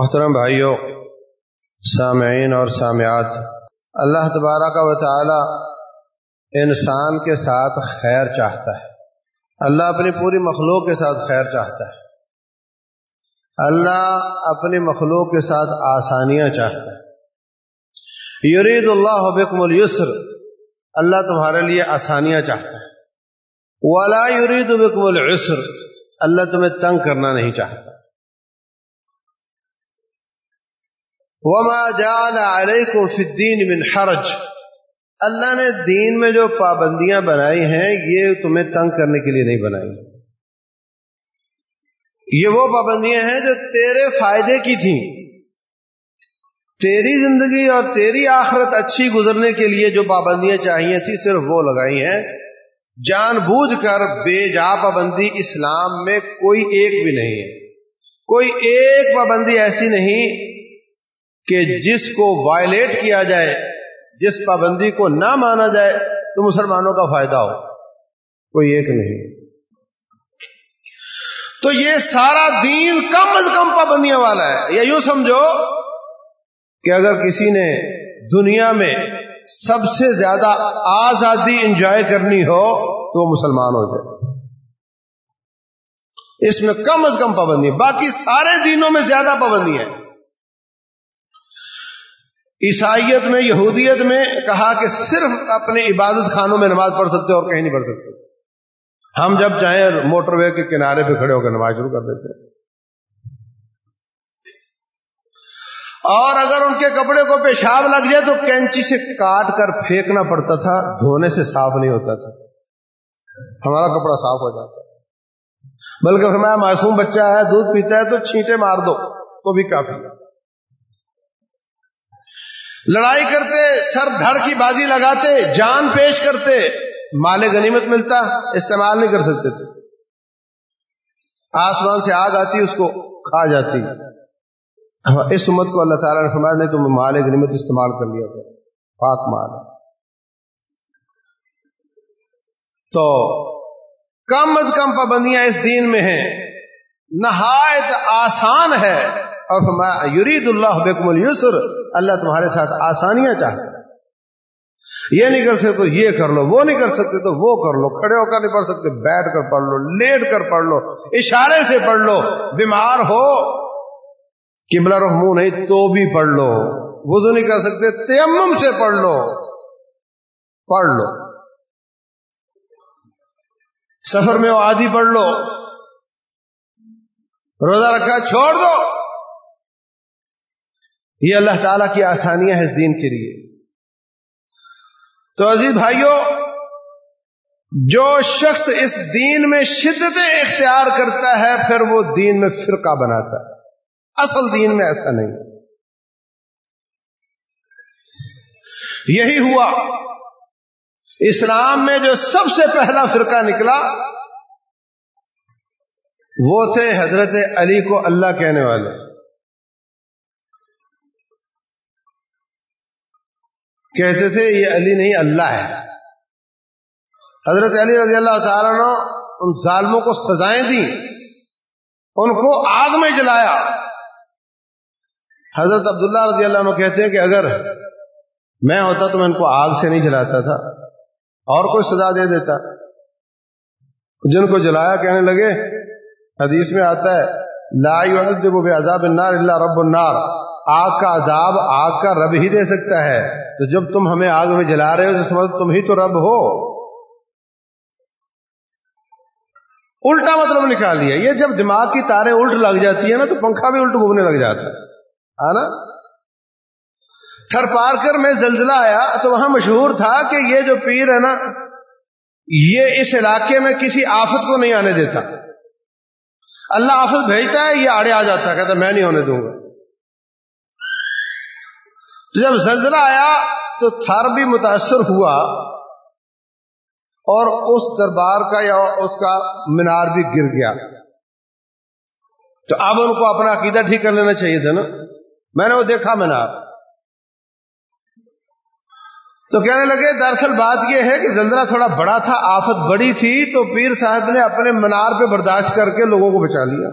محترم بھائیوں سامعین اور سامعات، اللہ تبارہ کا تعالی انسان کے ساتھ خیر چاہتا ہے۔ اللہ اپنی پوری مخلوق کے ساتھ خیر چاہتا ہے۔ اللہ اپنی مخلوق کے ساتھ آسانیاں چاہتا ہے۔ یرید اللہ بکم السر اللہ تمہارے لیے آسانیاں چاہتا ہے۔ ولا یرید بکم العسر، اللہ تمہیں تنگ کرنا نہیں چاہتا۔ وما جعل علیکم فی الدین من حرج۔ اللہ نے دین میں جو پابندیاں بنائی ہیں، یہ تمہیں تنگ کرنے کے لیے نہیں بنائی۔ یہ وہ پابندیاں ہیں جو تیرے فائدے کی تھیں۔ تیری زندگی اور تیری آخرت اچھی گزرنے کے لیے جو پابندیاں چاہیے تھی صرف وہ لگائی ہیں۔ جان بوجھ کر بے جا پابندی اسلام میں کوئی ایک بھی نہیں ہے۔ کوئی ایک پابندی ایسی نہیں کہ جس کو وائلیٹ کیا جائے، جس پابندی کو نہ مانا جائے، تو مسلمانوں کا فائدہ ہو۔ کوئی ایک نہیں۔ تو یہ سارا دین کم از کم پابندیاں والا ہے۔ یا یوں سمجھو کہ اگر کسی نے دنیا میں سب سے زیادہ آزادی انجوائے کرنی ہو، تو وہ مسلمان ہو جائے۔ اس میں کم از کم پابندی۔ باقی سارے دینوں میں زیادہ پابندی ہیں عیسائیت میں، یہودیت میں کہا کہ صرف اپنے عبادت خانوں میں نماز پڑھ سکتے اور کہیں نہیں پڑھ سکتے۔ ہم جب چاہیں موٹر وے کے کنارے پہ کھڑے ہو کر نماز شروع کر دیتے اور اگر ان کے کپڑے کو پیشاب لگ جائے تو کینچی سے کاٹ کر پھینکنا پڑتا تھا، دھونے سے صاف نہیں ہوتا تھا۔ ہمارا کپڑا صاف ہو جاتا۔ بلکہ ہمارا معصوم بچہ ہے، دودھ پیتا ہے تو چھینٹے مار دو تو بھی کافی ہے۔ لڑائی کرتے، سر دھڑ کی بازی لگاتے، جان پیش کرتے، مال غنیمت ملتا، استعمال نہیں کر سکتے تھے۔ آسمان سے آگ آتی، اس کو کھا جاتی۔ اس امت کو اللہ تعالیٰ نے فرمایا، نہیں تم مال غنیمت استعمال کر لیا۔ تھا پاک مال۔ تو کم از کم پابندیاں اس دین میں ہیں۔ نہایت آسان ہے۔ اور یرید اللہ بکم السر اللہ تمہارے ساتھ آسانیاں چاہتے یہ نہیں کر سکتے تو یہ کر لو، وہ نہیں کر سکتے تو وہ کر لو، کھڑے ہو کر نہیں پڑھ سکتے، بیٹھ کر پڑھ لو، لیٹ کر پڑھ لو، اشارے سے پڑھ لو، بیمار ہو۔ کملا رخ منہ نہیں، تو بھی پڑھ لو۔ وضو نہیں کر سکتے، تیمم سے پڑھ لو۔ پڑھ لو۔ سفر میں وہ آدھی پڑھ لو۔ روزہ رکھا، چھوڑ دو۔ یہ اللہ تعالی کی آسانیاں ہیں اس دین کے لیے۔ تو عزیز بھائیوں جو شخص اس دین میں شدتیں اختیار کرتا ہے، پھر وہ دین میں فرقہ بناتا ہے۔ اصل دین میں ایسا نہیں۔ یہی ہوا۔ اسلام میں جو سب سے پہلا فرقہ نکلا، وہ تھے حضرت علی کو اللہ کہنے والے۔ کہتے تھے، یہ علی نہیں، اللہ ہے. حضرت علی رضی اللہ تعالیٰ نے ان ظالموں کو سزائیں دی ان کو آگ میں جلایا۔ حضرت عبداللہ رضی اللہ عنہ کہتے ہیں کہ اگر میں ہوتا تو میں ان کو آگ سے نہیں جلاتا تھا، اور کوئی سزا دے دیتا۔ جن کو جلایا، کہنے لگے، حدیث میں آتا ہے، لا يعذب بعذاب النار الا رب النار. آگ کا عذاب آگ کا رب ہی دے سکتا ہے۔ تو جب تم ہمیں آگ میں جلا رہے ہو تو مطلب تم ہی تو رب ہو۔ الٹا مطلب نکال لیا یہ جب دماغ کی تاریں الٹ لگ جاتی ہے نا، تو پنکھا بھی الٹ گھومنے لگ جاتا ہے۔ نا؟ تھر پار کر میں زلزلہ آیا تو وہاں مشہور تھا کہ یہ جو پیر ہے نا، یہ اس علاقے میں کسی آفت کو نہیں آنے دیتا۔ اللہ آفت بھیجتا ہے، یہ آڑے آ جاتا ہے، کہتا میں نہیں ہونے دوں گا۔ جب زلزلہ آیا تو تھر بھی متاثر ہوا اور اس دربار کا یا اس کا مینار بھی گر گیا۔ تو اب ان کو اپنا عقیدہ ٹھیک کر لینا چاہیے تھا نا۔ میں نے وہ دیکھا مینار۔ تو کہنے لگے، دراصل بات یہ ہے کہ زلزلہ تھوڑا بڑا تھا، آفت بڑی تھی، تو پیر صاحب نے اپنے منار پہ برداشت کر کے لوگوں کو بچا لیا۔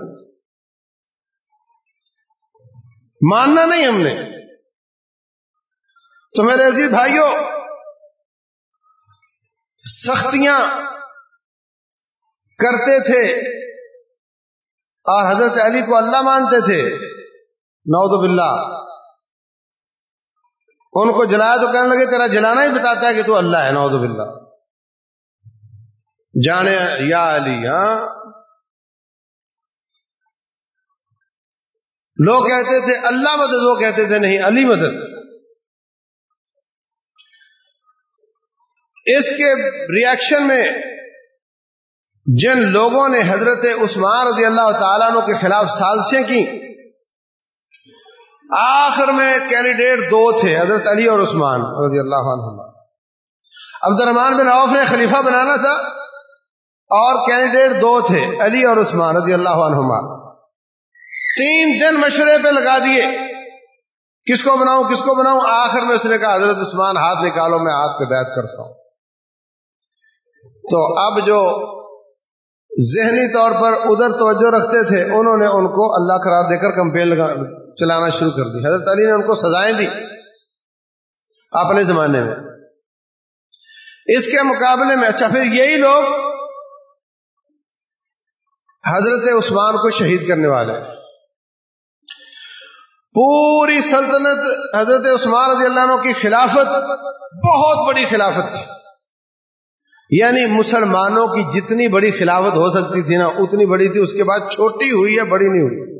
ماننا نہیں ہم نے۔ تو میرے عزیز بھائیوں سختیاں کرتے تھے۔ اور حضرت علی کو اللہ مانتے تھے۔ نعوذ باللہ۔ ان کو جلایا تو کہنے لگے، تیرا جلانا ہی بتاتا ہے کہ تو اللہ ہے۔ نعوذ باللہ۔ جانے یا علی ہاں۔ لوگ کہتے تھے، اللہ مدد، وہ کہتے تھے، نہیں، علی مدد۔ اس کے ریئیکشن میں جن لوگوں نے حضرت عثمان رضی اللہ تعالیٰ عنہ کے خلاف سازشیں کی آخر میں کینڈیڈیٹ دو تھے، حضرت علی اور عثمان رضی اللہ عنہ عبد الرحمان بن عوف نے خلیفہ بنانا تھا اور کینڈیڈیٹ دو تھے، علی اور عثمان رضی اللہ عنہما۔ تین دن مشورے پہ لگا دیے، کس کو بناؤں، کس کو بناؤں؟ آخر میں اس نے کہا، حضرت عثمان ہاتھ نکالو، میں ہاتھ پہ بیعت کرتا ہوں۔ تو اب جو ذہنی طور پر ادھر توجہ رکھتے تھے، انہوں نے ان کو اللہ قرار دے کر کمپین لگا، چلانا شروع کر دی۔ حضرت علی نے ان کو سزائیں دی اپنے زمانے میں۔ اس کے مقابلے میں اچھا پھر یہی لوگ حضرت عثمان کو شہید کرنے والے۔ پوری سلطنت حضرت عثمان رضی اللہ عنہ کی خلافت، بہت بڑی خلافت تھی۔ یعنی مسلمانوں کی جتنی بڑی خلافت ہو سکتی تھی نا، اتنی بڑی تھی، اس کے بعد چھوٹی ہوئی یا بڑی نہیں ہوئی؟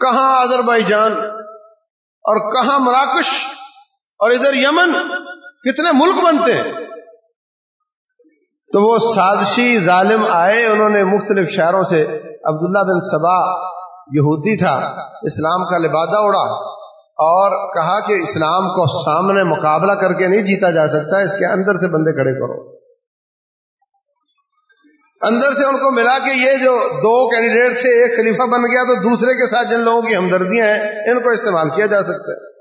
کہاں آدر بائی جان اور کہاں مراکش اور ادھر یمن؟ کتنے ملک بنتے ہیں؟ تو وہ سازشی ظالم آئے، انہوں نے مختلف شہروں سے عبداللہ بن سبا یہودی تھا، اسلام کا لبادہ اڑا اور کہا کہ اسلام کو سامنے مقابلہ کر کے نہیں جیتا جا سکتا، اس کے اندر سے بندے کھڑے کرو۔ اندر سے ان کو ملا کہ یہ جو دو کینڈیڈیٹ تھے، ایک خلیفہ بن گیا تو دوسرے کے ساتھ جن لوگوں کی ہمدردیاں ہیں، ان کو استعمال کیا جا سکتا ہے۔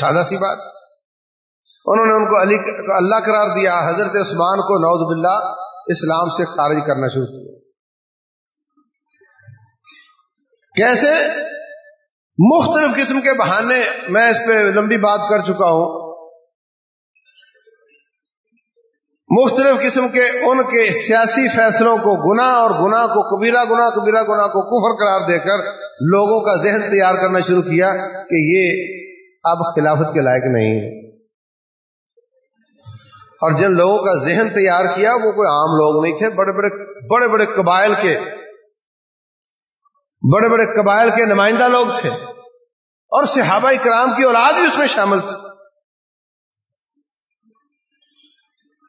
سادہ سی بات۔ انہوں نے ان کو علی اللہ قرار دیا، حضرت عثمان کو نوز باللہ اسلام سے خارج کرنا شروع کیا۔ کیسے؟ مختلف قسم کے بہانے میں اس پہ لمبی بات کر چکا ہوں۔ مختلف قسم کے ان کے سیاسی فیصلوں کو گنا اور گنا کو کبیرہ گنا کبیرہ گنا کو کفر قرار دے کر لوگوں کا ذہن تیار کرنا شروع کیا کہ یہ اب خلافت کے لائق نہیں۔ ہے اور جن لوگوں کا ذہن تیار کیا وہ کوئی عام لوگ نہیں تھے، بڑے بڑے بڑے بڑے قبائل کے بڑے بڑے قبائل کے نمائندہ لوگ تھے اور صحابہ کرام کی اولاد بھی اس میں شامل تھی۔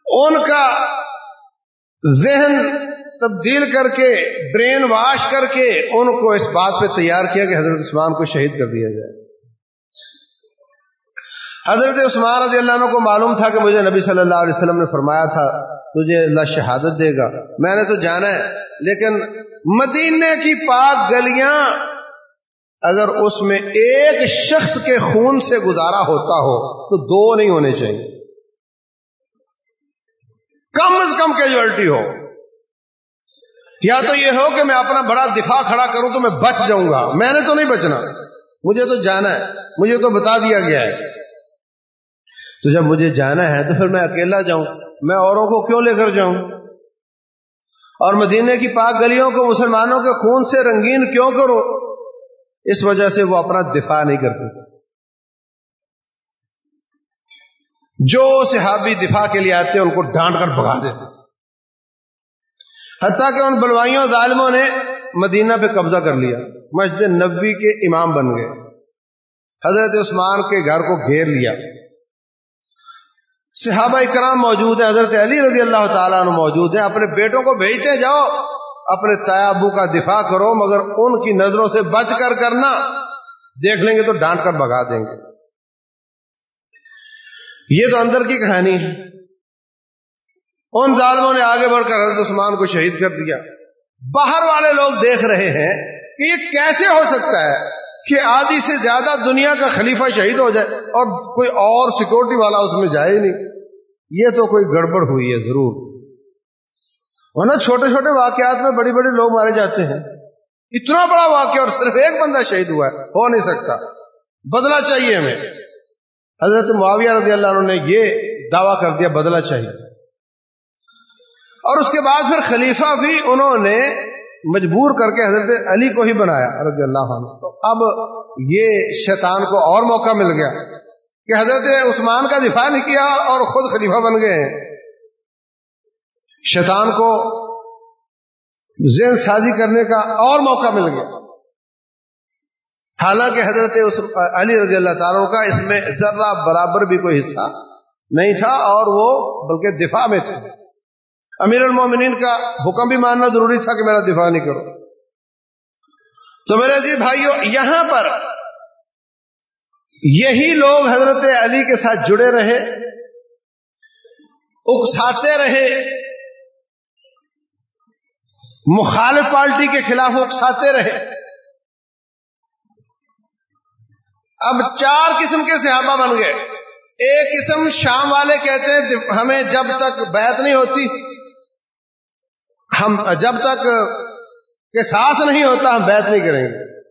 ان کا ذہن تبدیل کر کے، برین واش کر کے ان کو اس بات پہ تیار کیا کہ حضرت عثمان کو شہید کر دیا جائے۔ حضرت عثمان رضی اللہ عنہ کو معلوم تھا کہ مجھے نبی صلی اللہ علیہ وسلم نے فرمایا تھا، تجھے اللہ شہادت دے گا۔ میں نے تو جانا ہے لیکن مدینے کی پاک گلیاں اگر اس میں ایک شخص کے خون سے گزارا ہوتا ہو تو دو نہیں ہونے چاہیے۔ کم از کم کیجولٹی ہو۔ یا تو یہ ہو کہ میں اپنا بڑا دفاع کھڑا کروں تو میں بچ جاؤں گا۔ میں نے تو نہیں بچنا۔ مجھے تو جانا ہے۔ مجھے تو بتا دیا گیا ہے۔ تو جب مجھے جانا ہے تو پھر میں اکیلا جاؤں۔ میں اوروں کو کیوں لے کر جاؤں؟ اور مدینے کی پاک گلیوں کو مسلمانوں کے خون سے رنگین کیوں کرو اس وجہ سے وہ اپنا دفاع نہیں کرتے تھے۔ جو صحابی دفاع کے لیے آتے ان کو ڈانٹ کر بگا دیتے تھے۔ حتیٰ کہ ان بلوائیوں، ظالموں نے مدینہ پہ قبضہ کر لیا۔ مسجد نبی کے امام بن گئے۔ حضرت عثمان کے گھر کو گھیر لیا۔ صحابہ کرام موجود ہیں، حضرت علی رضی اللہ تعالیٰ عنہ موجود ہیں۔ اپنے بیٹوں کو بھیجتے جاؤ، اپنے تیابو کا دفاع کرو، مگر ان کی نظروں سے بچ کر کرنا۔ دیکھ لیں گے تو ڈانٹ کر بگا دیں گے۔ یہ تو اندر کی کہانی ہے۔ ان ظالموں نے آگے بڑھ کر حضرت عثمان کو شہید کر دیا۔ باہر والے لوگ دیکھ رہے ہیں کہ یہ کیسے ہو سکتا ہے۔ کہ آدھی سے زیادہ دنیا کا خلیفہ شہید ہو جائے اور کوئی اور سیکورٹی والا اس میں جائے نہیں۔ یہ تو کوئی گڑبڑ ہوئی ہے ضرور۔ ورنہ چھوٹے چھوٹے واقعات میں بڑی بڑی لوگ مارے جاتے ہیں۔ اتنا بڑا واقعہ اور صرف ایک بندہ شہید ہوا ہے، ہو نہیں سکتا۔ بدلا چاہیے ہمیں۔ حضرت معاویہ رضی اللہ عنہ نے یہ دعویٰ کر دیا بدلا چاہیے۔ اور اس کے بعد پھر خلیفہ بھی انہوں نے مجبور کر کے حضرت علی کو ہی بنایا، رضی اللہ عنہ۔ تو اب یہ شیطان کو اور موقع مل گیا کہ حضرت عثمان کا دفاع نہیں کیا اور خود خلیفہ بن گئے۔ ہیں شیطان کو ذہن سازی کرنے کا اور موقع مل گیا۔ حالانکہ حضرت علی رضی اللہ تعالیٰ کا اس میں ذرہ برابر بھی کوئی حصہ نہیں تھا اور وہ بلکہ دفاع میں تھے۔ امیر المومنین کا حکم بھی ماننا ضروری تھا کہ میرا دفاع نہیں کرو۔ تو میرے عزیز بھائیوں یہاں پر یہی لوگ حضرت علی کے ساتھ جڑے رہے، اکساتے رہے، مخالف پارٹی کے خلاف اکساتے رہے۔ اب چار قسم کے صحابہ بن گئے۔ ایک قسم شام والے کہتے ہیں، ہمیں جب تک بیعت نہیں ہوتی ہم جب تک کہ سانس نہیں ہوتا، ہم بیعت نہیں کریں گے۔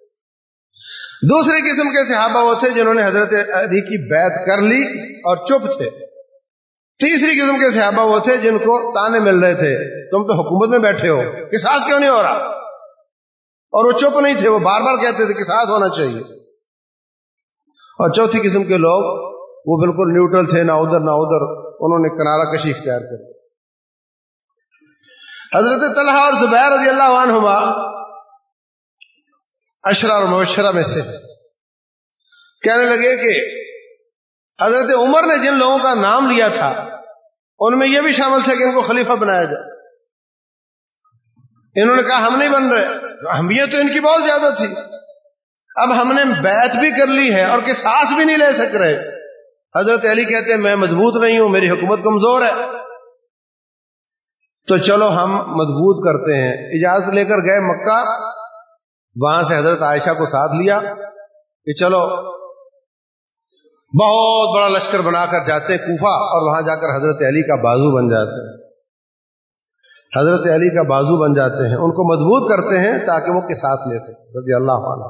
دوسری قسم کے صحابہ وہ تھے جنہوں نے حضرت علی کی بیعت کر لی اور چپ تھے۔ تیسری قسم کے صحابہ وہ تھے جن کو تانے مل رہے تھے۔ تم تو حکومت میں بیٹھے ہو کساس کیوں نہیں ہو رہا؟ اور وہ چپ نہیں تھے، وہ بار بار کہتے تھے کساس ہونا چاہیے۔ اور چوتھی قسم کے لوگ وہ بالکل نیوٹرل تھے، نہ ادھر نہ ادھر، انہوں نے کنارا کشی اختیار کر حضرت طلحہ اور زبیر رضی اللہ عنہما اشرا اور مبشرہ میں سے کہنے لگے کہ حضرت عمر نے جن لوگوں کا نام لیا تھا، ان میں یہ بھی شامل تھا کہ ان کو خلیفہ بنایا جائے۔ انہوں نے کہا، ہم نہیں بن رہے۔ اہمیت تو ان کی بہت زیادہ تھی۔ اب ہم نے بیعت بھی کر لی ہے اور کہ سانس بھی نہیں لے سک رہے۔ حضرت علی کہتے ہیں، میں مضبوط نہیں ہوں، میری حکومت کمزور ہے۔ تو چلو ہم مضبوط کرتے ہیں۔ اجازت لے کر گئے مکہ، وہاں سے حضرت عائشہ کو ساتھ لیا کہ چلو، بہت بڑا لشکر بنا کر جاتے کوفہ اور وہاں جا کر حضرت علی کا بازو بن جاتے ہیں۔ حضرت علی کا بازو بن جاتے ہیں۔ ان کو مضبوط کرتے ہیں تاکہ وہ ساتھ لے سکے رضی اللہ عنہ۔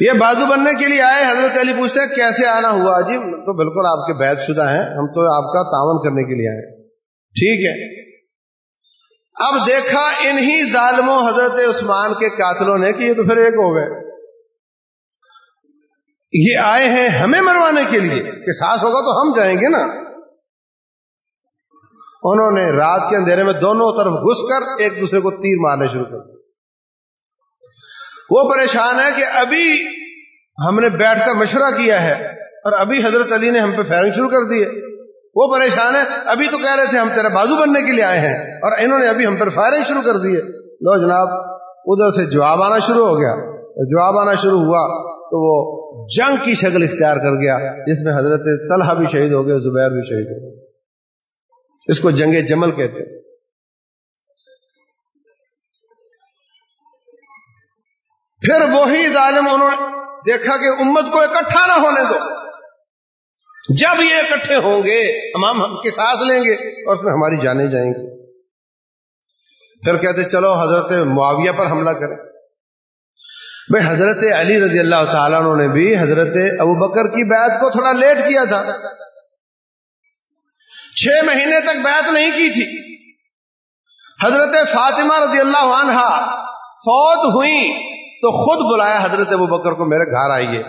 یہ بازو بننے کے لیے آئے، حضرت علی پوچھتے ہیں، کیسے آنا ہوا؟ جی تو بالکل آپ کے بیت شدہ ہیں، ہم تو آپ کا تعاون کرنے کے لیے آئے۔ ٹھیک ہے۔ اب دیکھا انہی ظالموں حضرت عثمان کے قاتلوں نے کہ یہ تو پھر ایک ہو گئے۔ یہ آئے ہیں ہمیں مروانے کے لیے۔ کہ ساس ہوگا تو ہم جائیں گے نا۔ انہوں نے رات کے اندھیرے میں دونوں طرف گھس کر ایک دوسرے کو تیر مارنے شروع کر۔ وہ پریشان ہے کہ ابھی ہم نے بیٹھ کر مشورہ کیا ہے اور ابھی حضرت علی نے ہم پہ فائرنگ شروع کر دی ہے۔ وہ پریشان ہے۔ ابھی تو کہہ رہے تھے ہم تیرے بازو بننے کے لیے آئے ہیں اور انہوں نے ابھی ہم پر فائرنگ شروع کر دی ہے۔ لو جناب، ادھر سے جواب آنا شروع ہو گیا۔ جواب آنا شروع ہوا تو وہ جنگ کی شکل اختیار کر گیا، جس میں حضرت طلحہ بھی شہید ہو گئے، زبیر بھی شہید ہو گئے۔ اس کو جنگ جمل کہتے پھر وہی ظالم انہوں نے دیکھا کہ امت کو اکٹھا نہ ہونے دو۔ جب یہ اکٹھے ہوں گے ہم ہم کے سانس لیں گے اور اس میں ہماری جانے جائیں گے پھر کہتے، چلو حضرت معاویہ پر حملہ کریں۔ بھائی، حضرت علی رضی اللہ تعالیٰ نے بھی حضرت ابو بکر کی بیعت کو تھوڑا لیٹ کیا تھا۔ چھ مہینے تک بیعت نہیں کی تھی۔ حضرت فاطمہ رضی اللہ عنہ فوت ہوئی تو خود بلایا حضرت ابو بکر کو، میرے گھر آئیے۔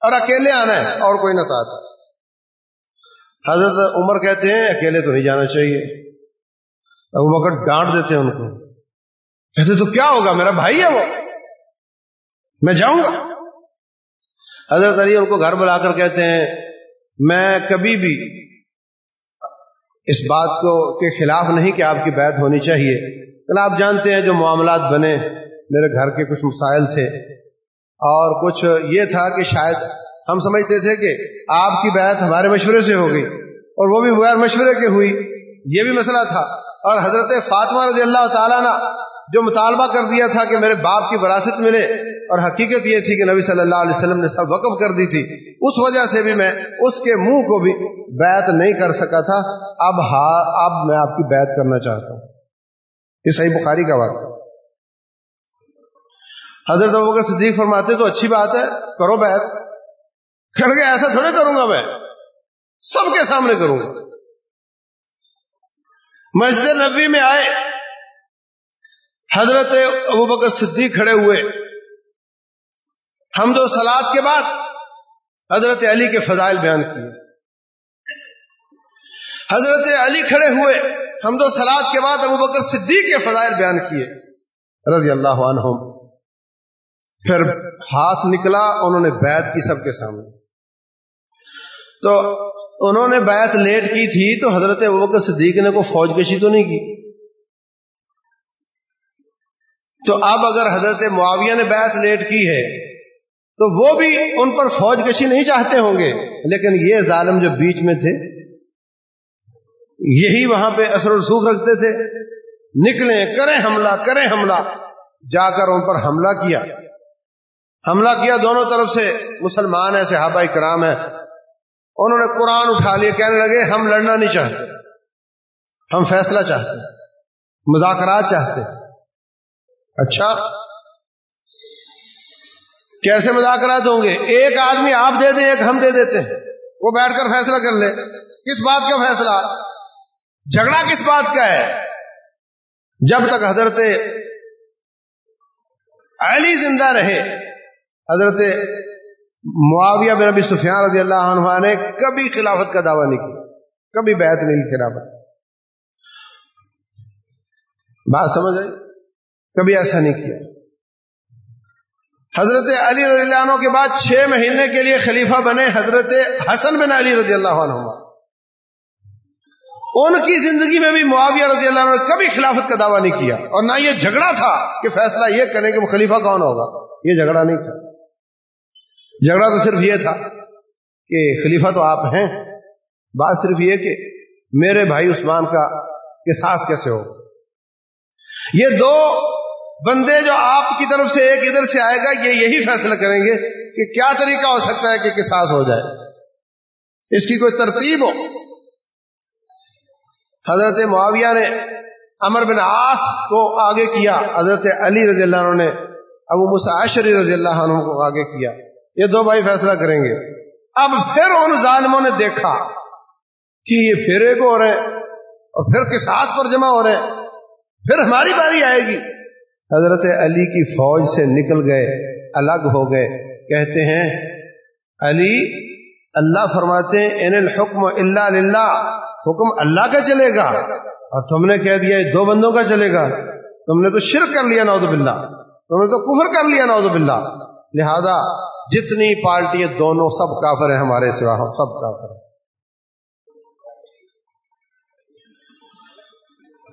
اور اکیلے آنا ہے، اور کوئی نہ ساتھ۔ حضرت عمر کہتے ہیں، اکیلے تو نہیں جانا چاہیے۔ ابو بکر ڈانٹ دیتے ہیں ان کو۔ کہتے تو کیا ہوگا، میرا بھائی ہے وہ۔ میں جاؤں گا۔ حضرت علی ان کو گھر بلا کر کہتے ہیں، میں کبھی بھی اس بات کو کے خلاف نہیں کہ آپ کی بیعت ہونی چاہیے۔ لیکن آپ جانتے ہیں جو معاملات بنے، میرے گھر کے کچھ مسائل تھے۔ اور کچھ یہ تھا کہ شاید ہم سمجھتے تھے کہ آپ کی بیعت ہمارے مشورے سے ہو گئی اور وہ بھی بغیر مشورے کے ہوئی۔ یہ بھی مسئلہ تھا۔ اور حضرت فاطمہ رضی اللہ تعالیٰ نے جو مطالبہ کر دیا تھا کہ میرے باپ کی وراثت ملے اور حقیقت یہ تھی کہ نبی صلی اللہ علیہ وسلم نے سب وقف کر دی تھی، اس وجہ سے بھی میں اس کے منہ کو بھی بیعت نہیں کر سکا تھا۔ اب ہاں اب میں آپ کی بیعت کرنا چاہتا ہوں۔ یہ صحیح بخاری کا واقعہ۔ حضرت ابو کا صدیق فرماتے تو اچھی بات ہے، کرو بیت کر کے ایسا تھوڑے کروں گا میں. سب کے سامنے کروں گا۔ مسجد نبی میں آئے، حضرت ابو بکر صدیق کھڑے ہوئے۔ ہم دو سلاد کے بعد حضرت علی کے فضائل بیان کیے۔ حضرت علی کھڑے ہوئے، ہم دو سلاد کے بعد ابو بکر صدیق کے فضائل بیان کیے۔ رضی اللہ عنہم۔ پھر ہاتھ نکلا، انہوں نے بیعت کی سب کے سامنے۔ تو انہوں نے بیعت لیٹ کی تھی تو حضرت ابو بکر صدیق نے کو فوج کشی تو نہیں کی؟ تو اب اگر حضرت معاویہ نے بیعت لیٹ کی ہے تو وہ بھی ان پر فوج کشی نہیں چاہتے ہوں گے۔ لیکن یہ ظالم جو بیچ میں تھے، یہی وہاں پہ اثر و رسوخ رکھتے تھے۔ نکلیں، کریں حملہ کریں حملہ۔ جا کر ان پر حملہ کیا۔ حملہ کیا دونوں طرف سے۔ مسلمان ہے صحابہ کرام ہے انہوں نے قرآن اٹھا لیا، کہنے لگے، ہم لڑنا نہیں چاہتے۔ ہم فیصلہ چاہتے، مذاکرات چاہتے۔ اچھا کیسے مذاکرات ہوں گے؟ ایک آدمی آپ دے دیں، ایک ہم دے دیتے ہیں۔ وہ بیٹھ کر فیصلہ کر لے۔ کس بات کا فیصلہ؟ جھگڑا کس بات کا ہے؟ جب تک حضرت علی زندہ رہے، حضرت معاویہ بن ابی سفیان رضی اللہ عنہ نے کبھی خلافت کا دعویٰ نہیں کیا، کبھی بیعت نہیں خلافت۔ بات سمجھ آئی؟ کبھی ایسا نہیں کیا۔ حضرت علی رضی اللہ عنہ کے بعد چھ مہینے کے لیے خلیفہ بنے حضرت حسن بن علی رضی اللہ عنہ ان کی زندگی میں بھی معاویہ رضی اللہ عنہ نے کبھی خلافت کا دعویٰ نہیں کیا۔ اور نہ یہ جھگڑا تھا کہ فیصلہ یہ کریں کہ وہ خلیفہ کون ہوگا، یہ جھگڑا نہیں تھا۔ جھگڑا تو صرف یہ تھا کہ خلیفہ تو آپ ہیں، بات صرف یہ کہ میرے بھائی عثمان کا احساس کیسے ہو؟ یہ دو بندے جو آپ کی طرف سے ایک ادھر سے آئے گا، یہ یہی فیصلہ کریں گے کہ کیا طریقہ ہو سکتا ہے کہ کساس ہو جائے۔ اس کی کوئی ترتیب ہو؟ حضرت معاویہ نے امر بن آس کو آگے کیا، حضرت علی رضی اللہ عنہ نے ابو مساشری رضی اللہ عنہ کو آگے کیا۔ یہ دو بھائی فیصلہ کریں گے۔ اب پھر ان ظالموں نے دیکھا کہ یہ پھر ایک ہو رہے ہیں اور پھر کساس پر جمع ہو رہے ہیں۔ پھر ہماری باری آئے گی۔ حضرت علی کی فوج سے نکل گئے، الگ ہو گئے۔ کہتے ہیں، علی، اللہ فرماتے ہیں ان الحکم اللہ للہ۔ حکم اللہ کا چلے گا۔ اور تم نے کہہ دیا، دو بندوں کا چلے گا۔ تم نے تو شرک کر لیا نوز باللہ۔ تم نے تو کفر کر لیا نوز باللہ۔ لہذا جتنی پارٹی دونوں سب کافر ہیں، ہمارے سوا ہم سب کافر ہیں۔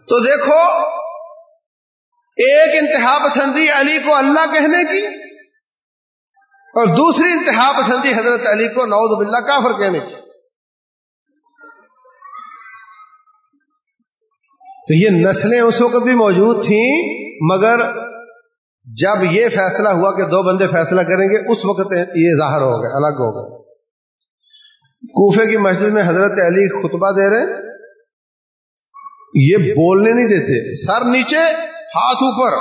تو دیکھو، ایک انتہا پسندی علی کو اللہ کہنے کی اور دوسری انتہا پسندی حضرت علی کو نعوذ باللہ کافر کہنے کی۔ تو یہ نسلیں اس وقت بھی موجود تھیں، مگر جب یہ فیصلہ ہوا کہ دو بندے فیصلہ کریں گے، اس وقت یہ ظاہر ہو گئے، الگ ہو گئے۔ کوفے کی مسجد میں حضرت علی خطبہ دے رہے یہ بولنے نہیں دیتے، سر نیچے، ہاتھ اوپر۔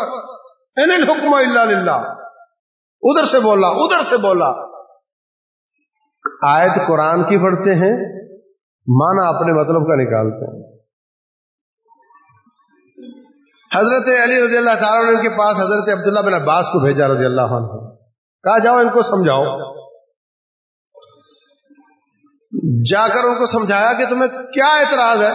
ان الحکم اللہ للہ۔ ادھر سے بولا، ادھر سے بولا۔ آیت قرآن کی پڑھتے ہیں مانا اپنے مطلب کا نکالتے ہیں۔ حضرت علی رضی اللہ تعالیٰ نے ان کے پاس حضرت عبداللہ بن عباس کو بھیجا رضی اللہ عنہ۔ کہا، جاؤ، ان کو سمجھاؤ۔ جا کر ان کو سمجھایا کہ تمہیں کیا اعتراض ہے۔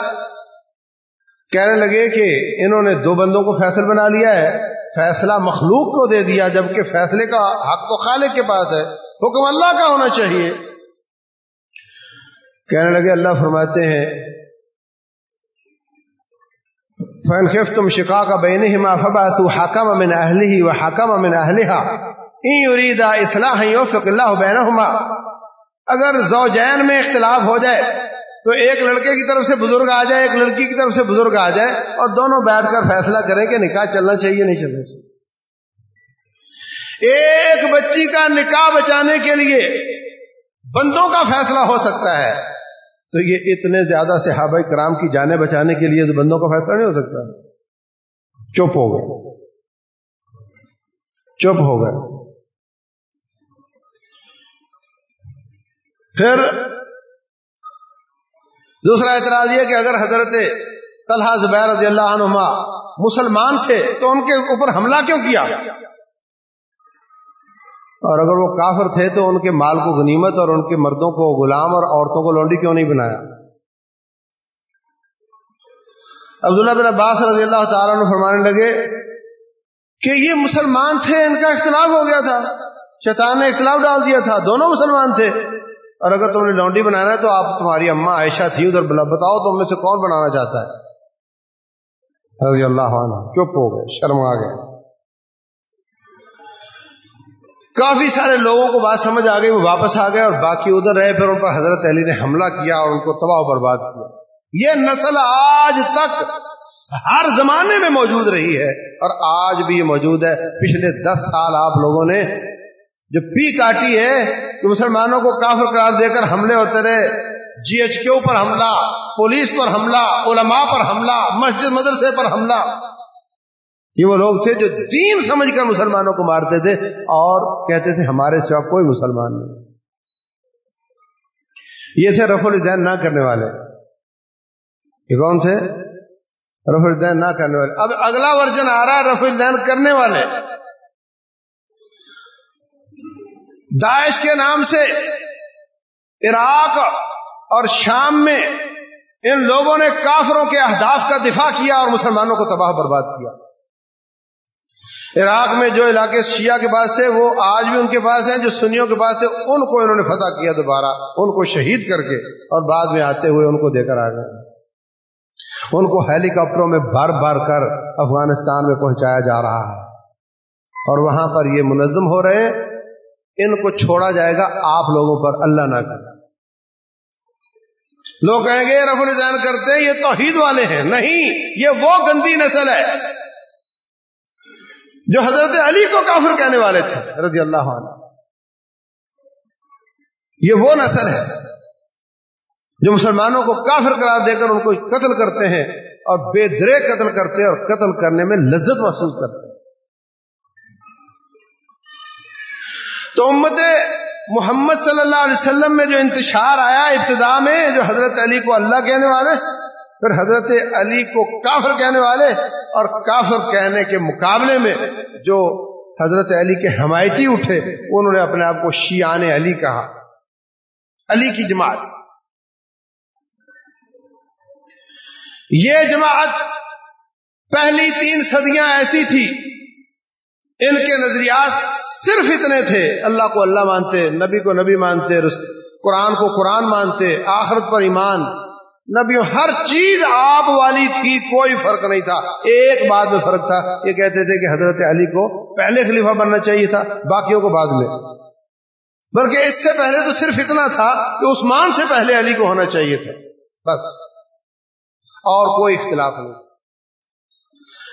کہنے لگے کہ انہوں نے دو بندوں کو فیصل بنا لیا ہے۔ فیصلہ مخلوق کو دے دیا، جبکہ فیصلے کا حق تو خالق کے پاس ہے۔ حکم اللہ کا ہونا چاہیے۔ کہنے لگے، اللہ فرماتے ہیں فین خف تم شکا کا بین ہما فباس حکم امن اہلی و حکم امن اہلیہ اریدا اصلاح اللہ بین اگر زوجین میں اختلاف ہو جائے تو ایک لڑکے کی طرف سے بزرگ آ جائے، ایک لڑکی کی طرف سے بزرگ آ جائے اور دونوں بیٹھ کر فیصلہ کریں کہ نکاح چلنا چاہیے، نہیں چلنا چاہیے۔ ایک بچی کا نکاح بچانے کے لیے بندوں کا فیصلہ ہو سکتا ہے۔ تو یہ اتنے زیادہ صحابہ کرام کی جانیں بچانے کے لیے تو بندوں کا فیصلہ نہیں ہو سکتا۔ چپ ہو گئے۔ چپ ہو گئے۔ پھر دوسرا اعتراض یہ کہ اگر حضرت طلحہ زبیر رضی اللہ عنہما مسلمان تھے تو ان کے اوپر حملہ کیوں کیا؟ اور اگر وہ کافر تھے تو ان کے مال کو غنیمت اور ان کے مردوں کو غلام اور عورتوں کو لونڈی کیوں نہیں بنایا؟ عبداللہ بن عباس رضی اللہ تعالیٰ نے فرمانے لگے کہ یہ مسلمان تھے، ان کا اختلاف ہو گیا تھا۔ شیطان نے اختلاف ڈال دیا تھا، دونوں مسلمان تھے۔ اور اگر تم نے لونڈی بنانا ہے تو آپ، تمہاری اما عائشہ تھی، ادھر بتاؤ تم میں سے کون بنانا چاہتا ہے؟ رضی اللہ عنہ چپ ہو گئے شرم آ گئے۔ کافی سارے لوگوں کو بات سمجھ آ گئی، وہ واپس آ گئے اور باقی ادھر رہے، پھر ان پر حضرت علی نے حملہ کیا اور ان کو تباہ و برباد کیا۔ یہ نسل آج تک ہر زمانے میں موجود رہی ہے اور آج بھی یہ موجود ہے۔ پچھلے دس سال آپ لوگوں نے جو پی کاٹی ہے کہ مسلمانوں کو کافر قرار دے کر حملے ہوتے رہے۔ جی ایچ کیو پر حملہ، پولیس پر حملہ، علماء پر حملہ، مسجد مدرسے پر حملہ۔ یہ وہ لوگ تھے جو دین سمجھ کر مسلمانوں کو مارتے تھے اور کہتے تھے ہمارے سوا کوئی مسلمان نہیں۔ یہ تھے رف الدین نہ کرنے والے۔ یہ کون تھے؟ رف الدین نہ کرنے والے۔ اب اگلا ورژن آ رہا ہے رف الدین کرنے والے۔ داعش کے نام سے عراق اور شام میں ان لوگوں نے کافروں کے اہداف کا دفاع کیا اور مسلمانوں کو تباہ برباد کیا۔ عراق میں جو علاقے شیعہ کے پاس تھے، وہ آج بھی ان کے پاس ہیں، جو سنیوں کے پاس تھے، ان کو انہوں نے فتح کیا دوبارہ، ان کو شہید کر کے اور بعد میں آتے ہوئے ان کو دے کر آ گئے۔ ان کو ہیلی کاپٹروں میں بھر بھر کر افغانستان میں پہنچایا جا رہا ہے۔ اور وہاں پر یہ منظم ہو رہے ان کو چھوڑا جائے گا آپ لوگوں پر، اللہ نہ کر لوگ کہیں گے رف الدین کرتے ہیں، یہ توحید والے ہیں۔ نہیں، یہ وہ گندی نسل ہے۔ جو حضرت علی کو کافر کہنے والے تھے، رضی اللہ عنہ۔ یہ وہ نسل ہے جو مسلمانوں کو کافر قرار دے کر ان کو قتل کرتے ہیں اور بے درے قتل کرتے ہیں اور قتل کرنے میں لذت محسوس کرتے ہیں۔ تو امت محمد صلی اللہ علیہ وسلم میں جو انتشار آیا، ابتدا میں، جو حضرت علی کو اللہ کہنے والے پھر حضرت علی کو کافر کہنے والے اور کافر کہنے کے مقابلے میں جو حضرت علی کے حمایتی اٹھے، انہوں نے اپنے آپ کو شیان علی کہا۔ علی کی جماعت۔ یہ جماعت پہلی تین صدیاں ایسی تھی، ان کے نظریات صرف اتنے تھے۔ اللہ کو اللہ مانتے، نبی کو نبی مانتے، قرآن کو قرآن مانتے، آخرت پر ایمان۔ نبی، ہر چیز آپ والی تھی، کوئی فرق نہیں تھا۔ ایک بات میں فرق تھا۔ یہ کہتے تھے کہ حضرت علی کو پہلے خلیفہ بننا چاہیے تھا، باقیوں کو بعد میں۔ بلکہ اس سے پہلے تو صرف اتنا تھا کہ عثمان سے پہلے علی کو ہونا چاہیے تھا۔ بس۔ اور کوئی اختلاف نہیں تھا۔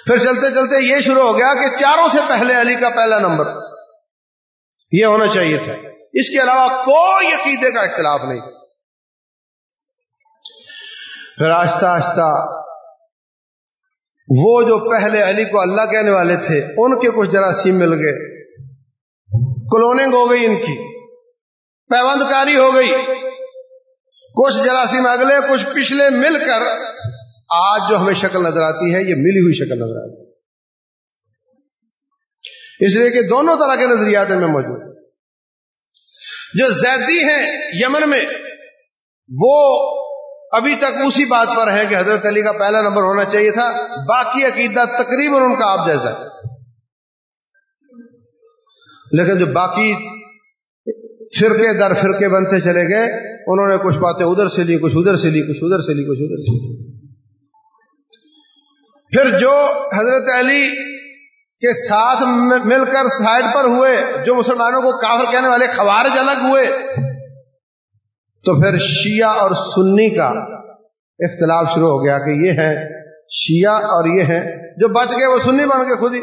پھر چلتے چلتے یہ شروع ہو گیا کہ چاروں سے پہلے علی کا پہلا نمبر یہ ہونا چاہیے تھا۔ اس کے علاوہ کوئی عقیدے کا اختلاف نہیں تھا۔ پھر آہستہ آہستہ وہ جو پہلے علی کو اللہ کہنے والے تھے، ان کے کچھ جراثیم مل گئے۔ کلوننگ ہو گئی ان کی پیوند کاری ہو گئی۔ کچھ جراثیم اگلے، کچھ پچھلے مل کر آج جو ہمیں شکل نظر آتی ہے، یہ ملی ہوئی شکل نظر آتی ہے۔ اس لیے کہ دونوں طرح کے نظریات میں موجود جو زیدی ہیں یمن میں، وہ ابھی تک اسی بات پر ہے کہ حضرت علی کا پہلا نمبر ہونا چاہیے تھا، باقی عقیدہ تقریباً ان کا آپ جیسا لیکن جو باقی فرقے در فرقے بنتے چلے گئے، انہوں نے کچھ باتیں ادھر سے لی، کچھ ادھر سے لی، کچھ ادھر سے لی، کچھ ادھر سے لی۔ پھر جو حضرت علی کے ساتھ مل کر سائڈ پر ہوئے، جو مسلمانوں کو کافر کہنے والے خوارج الگ ہوئے تو پھر شیعہ اور سنی کا اختلاف شروع ہو گیا کہ یہ ہے شیعہ اور یہ ہے جو بچ گئے وہ سنی بن گئے خود ہی۔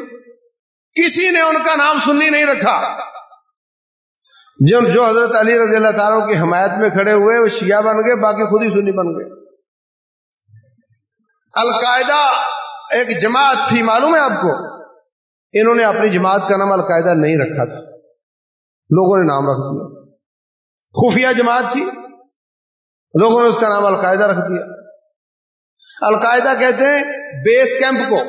کسی نے ان کا نام سنی نہیں رکھا۔ جو جو حضرت علی رضی اللہ تعالیٰ کی حمایت میں کھڑے ہوئے، وہ شیعہ بن گئے، باقی خود ہی سنی بن گئے۔ القاعدہ ایک جماعت تھی، معلوم ہے آپ کو؟ انہوں نے اپنی جماعت کا نام القاعدہ نہیں رکھا تھا۔ لوگوں نے نام رکھ دیا۔ خفیہ جماعت تھی۔ لوگوں نے اس کا نام القاعدہ رکھ دیا۔ القاعدہ کہتے ہیں بیس کیمپ کو۔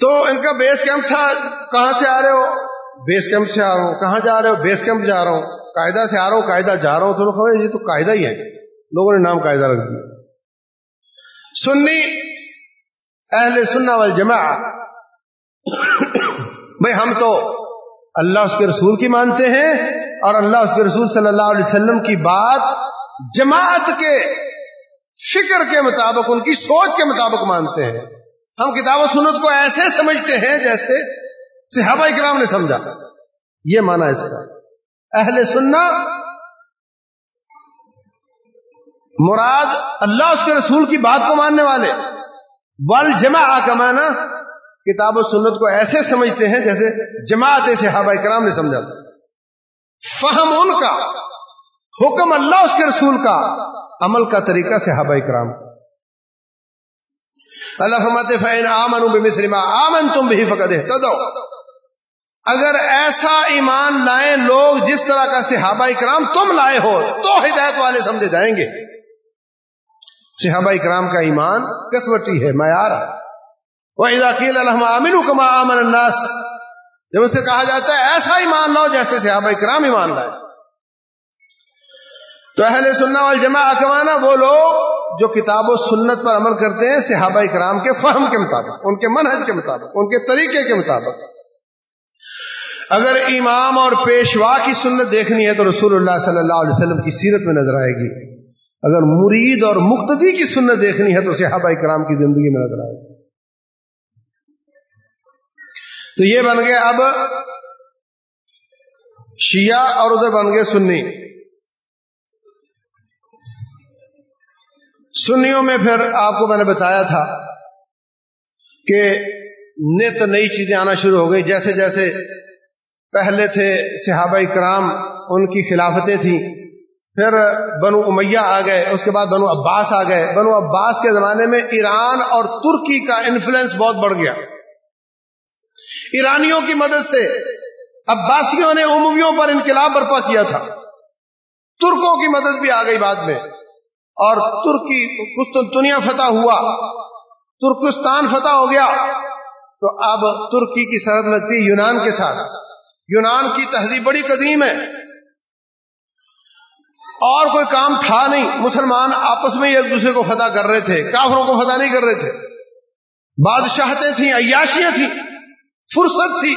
تو ان کا بیس کیمپ تھا، کہاں سے آ رہے ہو؟ بیس کیمپ سے آ رہا ہوں۔ کہاں جا رہے ہو؟ بیس کیمپ جا رہا ہوں۔ قاعدہ سے آ رہا ہوں، قاعدہ جا رہا ہوں۔ تو لوگ یہ تو قاعدہ ہی ہے۔ لوگوں نے نام قاعدہ رکھ دیا۔ سنی اہل سننا وال جمع بھائی ہم تو اللہ اس کے رسول کی مانتے ہیں۔ اور اللہ اس کے رسول صلی اللہ علیہ وسلم کی بات جماعت کے فکر کے مطابق، ان کی سوچ کے مطابق مانتے ہیں۔ ہم کتاب و سنت کو ایسے سمجھتے ہیں جیسے صحابہ کرام نے سمجھا۔ یہ مانا اس کا۔ اہل سننا مراد اللہ اس کے رسول کی بات کو ماننے والے۔ بل جمع کا مانا کتاب و سنت کو ایسے سمجھتے ہیں جیسے جماعت صحابہ کرام نے سمجھا تھا۔ فہم ان کا، حکم اللہ اس کے رسول کا، عمل کا طریقہ صحابہ کرام اللہ فرماتے فین آمن بمثل آمن تم بھی فقد اگر ایسا ایمان لائیں لوگ جس طرح کا صحابہ کرام تم لائے ہو، تو ہدایت والے سمجھے جائیں گے۔ صحابہ کرام کا ایمان کسوٹی ہے؟ معیار وہ علاقی الحم امین کما امن الناس۔ جب اسے کہا جاتا ہے، ایسا ایمان لاؤ جیسے صحابہ کرام ایمان لائے۔ تو اہل سننا والجماع اکوانا وہ لوگ جو کتاب و سنت پر عمل کرتے ہیں صحابہ کرام کے فہم کے مطابق، ان کے منحج کے مطابق، ان کے طریقے کے مطابق۔ اگر امام اور پیشوا کی سنت دیکھنی ہے تو رسول اللہ صلی اللہ علیہ وسلم کی سیرت میں نظر آئے گی۔ اگر مرید اور مقتدی کی سنت دیکھنی ہے تو صحابہ کرام کی زندگی میں نظر آئے گی۔ تو یہ بن گئے اب شیعہ اور ادھر بن گئے سنی۔ سنیوں میں پھر آپ کو میں نے بتایا تھا کہ نت نئی چیزیں آنا شروع ہو گئی۔ جیسے جیسے پہلے تھے صحابہ کرام ان کی خلافتیں تھیں۔ پھر بنو امیہ آ گئے، اس کے بعد بنو عباس آ گئے۔ بنو عباس کے زمانے میں ایران اور ترکی کا انفلوئنس بہت بڑھ گیا۔ ایرانیوں کی مدد سے عباسیوں نے امویوں پر انقلاب برپا کیا تھا۔ ترکوں کی مدد بھی آ گئی بعد میں۔ اور ترکی قسطنطنیہ فتح ہوا۔ ترکستان فتح ہو گیا۔ تو اب ترکی کی سرحد لگتی ہے یونان کے ساتھ۔ یونان کی تہذیب بڑی قدیم ہے۔ اور کوئی کام تھا نہیں۔ مسلمان آپس میں ایک دوسرے کو فتح کر رہے تھے۔ کافروں کو فتح نہیں کر رہے تھے۔ بادشاہتیں تھیں، عیاشیاں تھیں۔ فرصت تھی،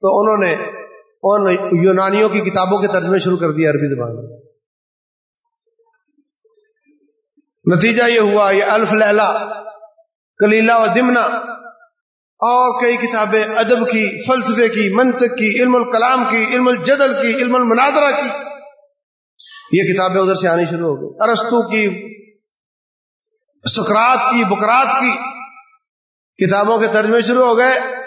تو انہوں نے ان یونانیوں کی کتابوں کے ترجمے شروع کر دیا عربی زبان میں۔ نتیجہ یہ ہوا، یہ الف لیلا کلیلہ و دمنا اور کئی کتابیں ادب کی، فلسفے کی، منطق کی، علم الکلام کی، علم الجدل کی، علم المناظرہ کی۔ یہ کتابیں ادھر سے آنی شروع ہو گئی۔ ارستو کی سکرات کی، بکرات کی کتابوں کے ترجمے شروع ہو گئے۔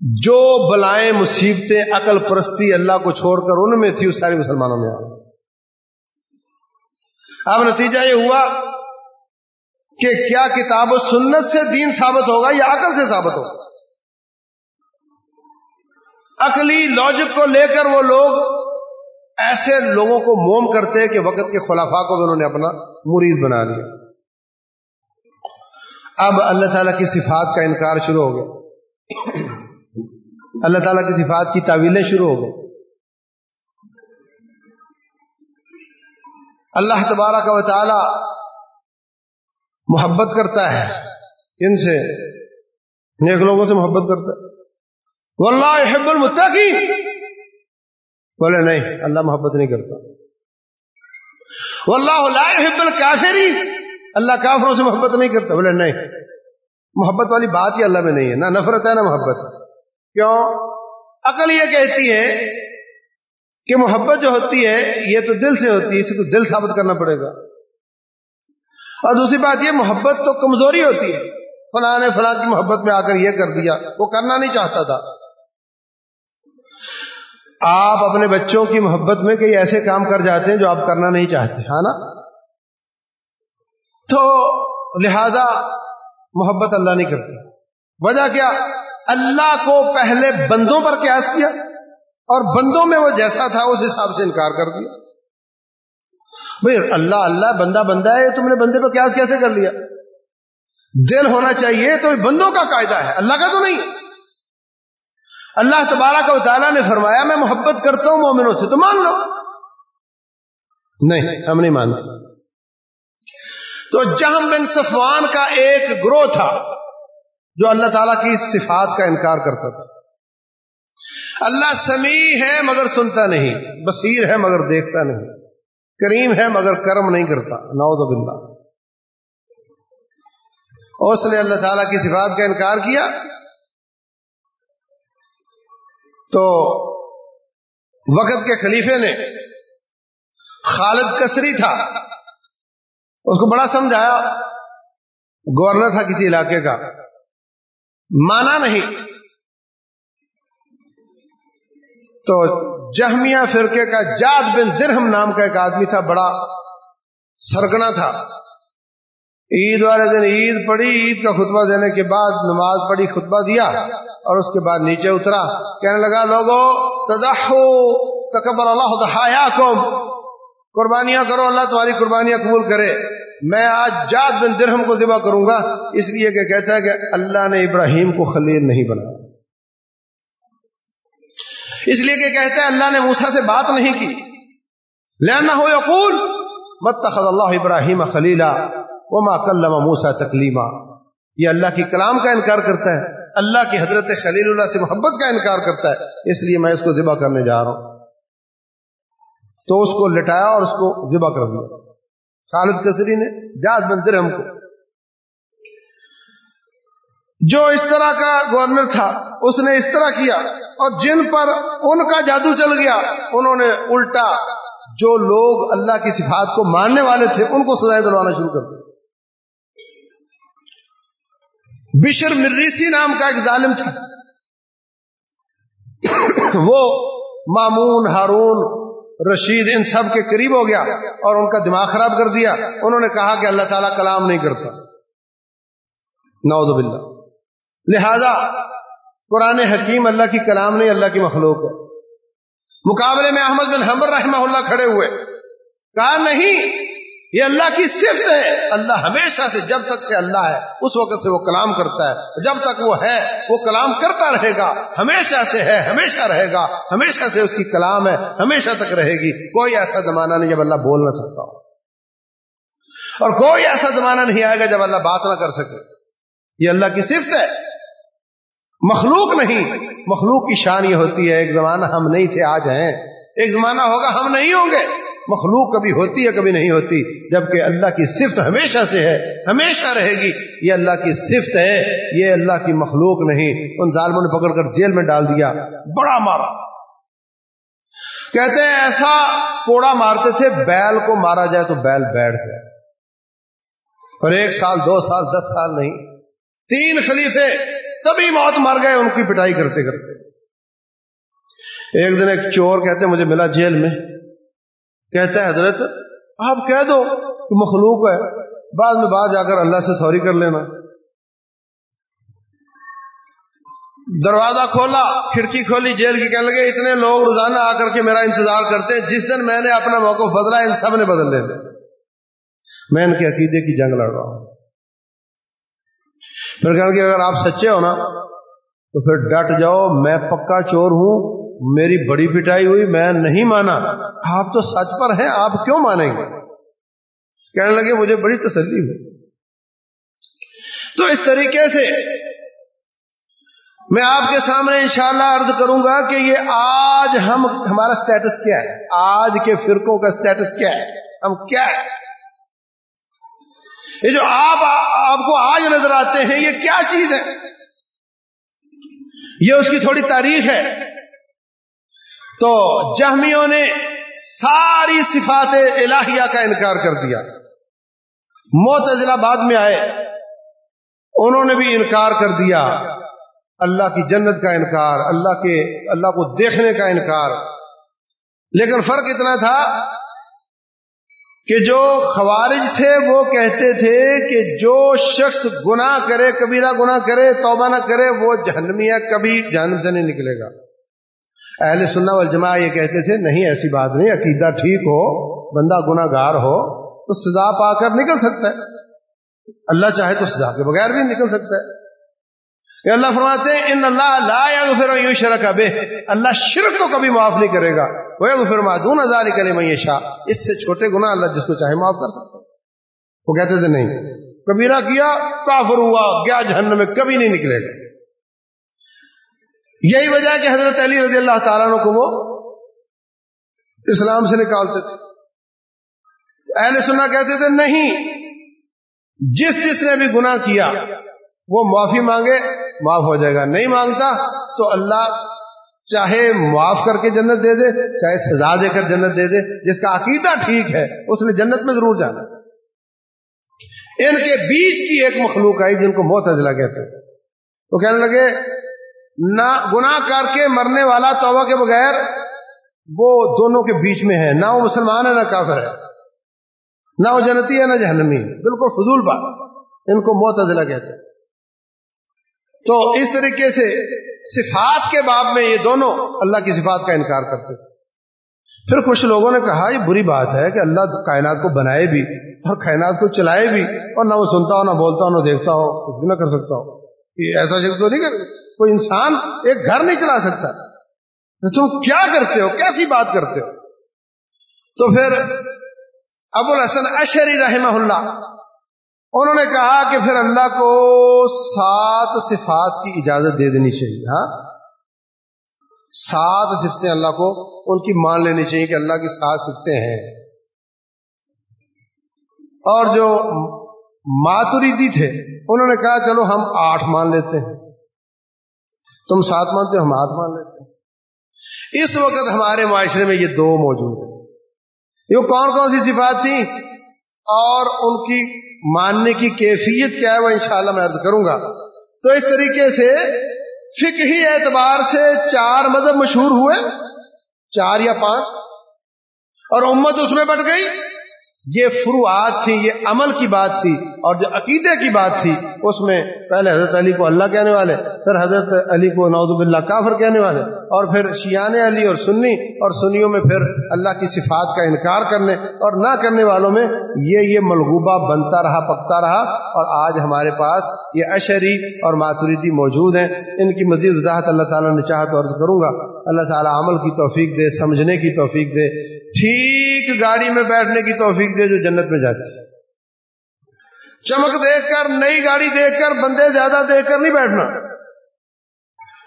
جو بلائیں مصیبتیں عقل پرستی اللہ کو چھوڑ کر ان میں تھی وہ سارے مسلمانوں میں آ اب نتیجہ یہ ہوا کہ کیا کتاب و سنت سے دین ثابت ہوگا یا عقل سے ثابت ہوگا؟ عقلی لاجک کو لے کر وہ لوگ ایسے لوگوں کو موم کرتے کہ وقت کے خلافا کو بھی انہوں نے اپنا مرید بنا لیا۔ اب اللہ تعالی کی صفات کا انکار شروع ہو گیا۔ اللہ تعالیٰ کی صفات کی تعویلیں شروع ہو گئی اللہ تبارہ کا وطالعہ محبت کرتا ہے۔ ان سے نیک لوگوں سے محبت کرتا ہے۔ واللہ يحب المتقین۔ بولے نہیں، اللہ محبت نہیں کرتا۔ واللہ لا يحب الکافرین۔ اللہ کافروں سے محبت نہیں کرتا۔ بولے نہیں، محبت والی بات ہی اللہ میں نہیں ہے، نہ نفرت ہے، نہ محبت۔ کیوں؟ عقل یہ کہتی ہے کہ محبت جو ہوتی ہے، یہ تو دل سے ہوتی ہے اسے تو دل ثابت کرنا پڑے گا۔ اور دوسری بات یہ، محبت تو کمزوری ہوتی ہے۔ فلاں نے فلاں کی محبت میں آ کر یہ کر دیا، وہ کرنا نہیں چاہتا تھا۔ آپ اپنے بچوں کی محبت میں کئی ایسے کام کر جاتے ہیں جو آپ کرنا نہیں چاہتے ہاں نا؟ تو لہذا محبت اللہ نہیں کرتی۔ وجہ کیا؟ اللہ کو پہلے بندوں پر قیاس کیا اور بندوں میں وہ جیسا تھا اس حساب سے انکار کر دیا۔ بھائی اللہ اللہ، بندہ بندہ ہے تم نے بندے پر قیاس کیسے کر لیا؟ دل ہونا چاہیے تو بندوں کا قاعدہ ہے، اللہ کا تو نہیں۔ اللہ تبارہ کا تعالیٰ نے فرمایا، میں محبت کرتا ہوں، مومنوں سے تو مان لو۔ نہیں، ہم نہیں مانتے۔ تو جہم بن صفوان کا ایک گروہ تھا۔ جو اللہ تعالی کی صفات کا انکار کرتا تھا۔ اللہ سمیع ہے مگر سنتا نہیں، بصیر ہے مگر دیکھتا نہیں، کریم ہے مگر کرم نہیں کرتا۔ نعوذ باللہ۔ اس نے اللہ تعالی کی صفات کا انکار کیا۔ تو وقت کے خلیفے نے خالد کسری تھا، اس کو بڑا سمجھایا۔ گورنر تھا کسی علاقے کا۔ مانا نہیں۔ تو جہمیہ فرقے کا جاد بن درہم نام کا ایک آدمی تھا، بڑا سرگنا تھا۔ عید والے دن عید پڑی، عید کا خطبہ دینے کے بعد نماز پڑھی، خطبہ دیا اور اس کے بعد نیچے اترا۔ کہنے لگا، لوگو، تدحو، تکبر اللہ دحایاکم قربانیاں کرو، اللہ تمہاری قربانیاں قبول کرے۔ میں آج جاد بن درہم کو ذبح کروں گا، اس لیے کہ کہتا ہے کہ اللہ نے ابراہیم کو خلیل نہیں بنا۔ اس لیے کہ کہتا ہے اللہ نے موسا سے بات نہیں کی۔ لینا ہو یقول متخذ اللہ ابراہیم خلیلا وما کلم موسا تکلیما یہ اللہ کی کلام کا انکار کرتا ہے۔ اللہ کی حضرت خلیل اللہ سے محبت کا انکار کرتا ہے۔ اس لیے میں اس کو ذبح کرنے جا رہا ہوں۔ تو اس کو لٹایا اور اس کو ذبح کر دیا۔ خالد کسری نے جاد بن ہم کو۔ جو اس طرح کا گورنر تھا، اس نے اس طرح کیا۔ اور جن پر ان کا جادو چل گیا، انہوں نے الٹا جو لوگ اللہ کی صفات کو ماننے والے تھے، ان کو سزائیں دلوانا شروع کر دیا بشر مریسی نام کا ایک ظالم تھا۔ وہ مامون، ہارون رشید ان سب کے قریب ہو گیا اور ان کا دماغ خراب کر دیا۔ انہوں نے کہا کہ اللہ تعالیٰ کلام نہیں کرتا۔ نعوذ باللہ۔ لہذا قرآن حکیم اللہ کی کلام نہیں، اللہ کی مخلوق ہے۔ مقابلے میں احمد بن حمر رحمہ اللہ کھڑے ہوئے۔ کہا نہیں یہ اللہ کی صفت ہے۔ اللہ ہمیشہ سے جب تک سے اللہ ہے، اس وقت سے وہ کلام کرتا ہے۔ جب تک وہ ہے، وہ کلام کرتا رہے گا۔ ہمیشہ سے ہے، ہمیشہ رہے گا۔ ہمیشہ سے اس کی کلام ہے، ہمیشہ تک رہے گی۔ کوئی ایسا زمانہ نہیں جب اللہ بول نہ سکتا ہو۔ اور کوئی ایسا زمانہ نہیں آئے گا جب اللہ بات نہ کر سکے۔ یہ اللہ کی صفت ہے۔ مخلوق نہیں۔ مخلوق کی شان یہ ہوتی ہے، ایک زمانہ ہم نہیں تھے، آج ہیں۔ ایک زمانہ ہوگا، ہم نہیں ہوں گے۔ مخلوق کبھی ہوتی ہے، کبھی نہیں ہوتی، جبکہ اللہ کی صفت ہمیشہ سے ہے، ہمیشہ رہے گی۔ یہ اللہ کی صفت ہے، یہ اللہ کی مخلوق نہیں۔ ان ظالموں نے پکڑ کر جیل میں ڈال دیا۔ بڑا مارا۔ کہتے ہیں، ایسا کوڑا مارتے تھے، بیل کو مارا جائے تو بیل بیٹھ جائے۔ اور ایک سال، دو سال، دس سال نہیں، تین خلیفے تبھی موت مر گئے ان کی پٹائی کرتے کرتے۔ ایک دن ایک چور کہتے مجھے ملا جیل میں۔ کہتا ہے حضرت، آپ کہہ دو کہ مخلوق ہے، بعد میں بعد جا کر اللہ سے سوری کر لینا۔ دروازہ کھولا، کھڑکی کھولی، جیل کی کہنے لگے، اتنے لوگ روزانہ آ کر کے میرا انتظار کرتے ہیں، جس دن میں نے اپنا موقف بدلا، ان سب نے بدل لے میں ان کے عقیدے کی جنگ لڑ رہا ہوں۔ پھر کہنے کہ اگر آپ سچے ہو نا، تو پھر ڈٹ جاؤ، میں پکا چور ہوں میری بڑی پٹائی ہوئی، میں نہیں مانا۔ آپ تو سچ پر ہیں، آپ کیوں مانیں گے؟ کہنے لگے، مجھے بڑی تسلی ہوئی۔ تو اس طریقے سے میں آپ کے سامنے انشاءاللہ عرض کروں گا کہ یہ آج ہم، ہمارا سٹیٹس کیا ہے؟ آج کے فرقوں کا سٹیٹس کیا ہے؟ ہم کیا ہے یہ جو آپ آپ کو آج نظر آتے ہیں، یہ کیا چیز ہے؟ یہ اس کی تھوڑی تاریخ ہے۔ تو جہمیوں نے ساری صفات الہیہ کا انکار کر دیا۔ موت بعد میں آئے، انہوں نے بھی انکار کر دیا۔ اللہ کی جنت کا انکار، اللہ کے، اللہ کو دیکھنے کا انکار۔ لیکن فرق اتنا تھا کہ جو خوارج تھے، وہ کہتے تھے کہ جو شخص گناہ کرے، کبیرہ گناہ کرے، توبہ نہ کرے، وہ جہنمی ہے کبھی جہنم سے نہیں نکلے گا۔ اہل سننا والجماع یہ کہتے تھے، نہیں، ایسی بات نہیں، عقیدہ ٹھیک ہو، بندہ گناہ گار ہو، تو سزا پا کر نکل سکتا ہے۔ اللہ چاہے تو سزا کے بغیر بھی نکل سکتا ہے۔ کہ اللہ فرماتے ہیں، ان اللہ لا یغفر یو شرک بے اللہ شرک کو کبھی معاف نہیں کرے گا۔ وہ یغفر ما دون ذلک لمن یشاء۔ اس سے چھوٹے گناہ اللہ جس کو چاہے معاف کر سکتا وہ کہتے تھے، نہیں، کبیرہ کیا، کافر ہوا گیا جہنم میں کبھی نہیں نکلے گا؟ یہی وجہ کہ حضرت علی رضی اللہ تعالیٰ کو وہ اسلام سے نکالتے تھے۔ اہل سننا کہتے تھے، نہیں، جس جس نے بھی گناہ کیا، وہ معافی مانگے، معاف ہو جائے گا۔ نہیں مانگتا تو اللہ چاہے معاف کر کے جنت دے دے، چاہے سزا دے کر جنت دے دے، جس کا عقیدہ ٹھیک ہے، اس نے جنت میں ضرور جانا۔ ان کے بیچ کی ایک مخلوق آئی جن کو موت ازلا کہتے ہیں وہ کہنے لگے نہ گناہ کر کے مرنے والا توبہ کے بغیر وہ دونوں کے بیچ میں ہے۔ نہ وہ مسلمان ہے، نہ کافر ہے۔ نہ وہ جنتی ہے، نہ جہنمی۔ بالکل فضول بات۔ ان کو موت کہتے ہیں۔ تو اس طریقے سے صفات کے باب میں یہ دونوں اللہ کی صفات کا انکار کرتے تھے۔ پھر کچھ لوگوں نے کہا، یہ بری بات ہے کہ اللہ کائنات کو بنائے بھی اور کائنات کو چلائے بھی اور نہ وہ سنتا ہو، نہ بولتا ہو، نہ دیکھتا ہو، کچھ بھی نہ کر سکتا ہو۔ یہ ایسا شخص تو نہیں کر کوئی انسان ایک گھر نہیں چلا سکتا۔ تم کیا کرتے ہو؟ کیسی بات کرتے ہو؟ تو پھر ابو الحسن اشری رحمہ اللہ، انہوں نے کہا کہ پھر اللہ کو سات صفات کی اجازت دے دینی چاہیے ہاں؟ سات صفتیں اللہ کو ان کی مان لینی چاہیے کہ اللہ کی سات صفتیں ہیں۔ اور جو ماتوریدی تھے، انہوں نے کہا چلو ہم آٹھ مان لیتے ہیں۔ تم سات مانتے ہو، ہم آٹھ مان لیتے ہیں۔ اس وقت ہمارے معاشرے میں یہ دو موجود ہیں۔ یہ کون کون سی صفات تھیں؟ اور ان کی ماننے کی کیفیت کیا ہے وہ انشاءاللہ میں عرض کروں گا۔ تو اس طریقے سے فقہی اعتبار سے چار مذہب مشہور ہوئے، چار یا پانچ، اور امت اس میں بٹ گئی۔ یہ فروعات تھی، یہ عمل کی بات تھی اور جو عقیدے کی بات تھی، اس میں پہلے حضرت علی کو اللہ کہنے والے، پھر حضرت علی کو نوزب باللہ کافر کہنے والے، اور پھر شیان علی اور سنی، اور سنیوں میں پھر اللہ کی صفات کا انکار کرنے اور نہ کرنے والوں میں یہ یہ ملغوبہ بنتا رہا، پکتا رہا اور آج ہمارے پاس یہ اشری اور ماتوریدی موجود ہیں۔ ان کی مزید وضاحت اللہ تعالیٰ نے چاہا تو عرض کروں گا۔ اللہ تعالیٰ عمل کی توفیق دے، سمجھنے کی توفیق دے۔ ٹھیک گاڑی میں بیٹھنے کی توفیق دے جو جنت میں جاتی۔ چمک دیکھ کر، نئی گاڑی دیکھ کر، بندے زیادہ دیکھ کر نہیں بیٹھنا۔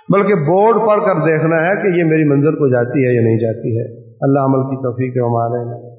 بلکہ بورڈ پڑھ کر دیکھنا ہے کہ یہ میری منزل کو جاتی ہے یا نہیں جاتی ہے۔ اللہ عمل کی توفیق ہے ہمارے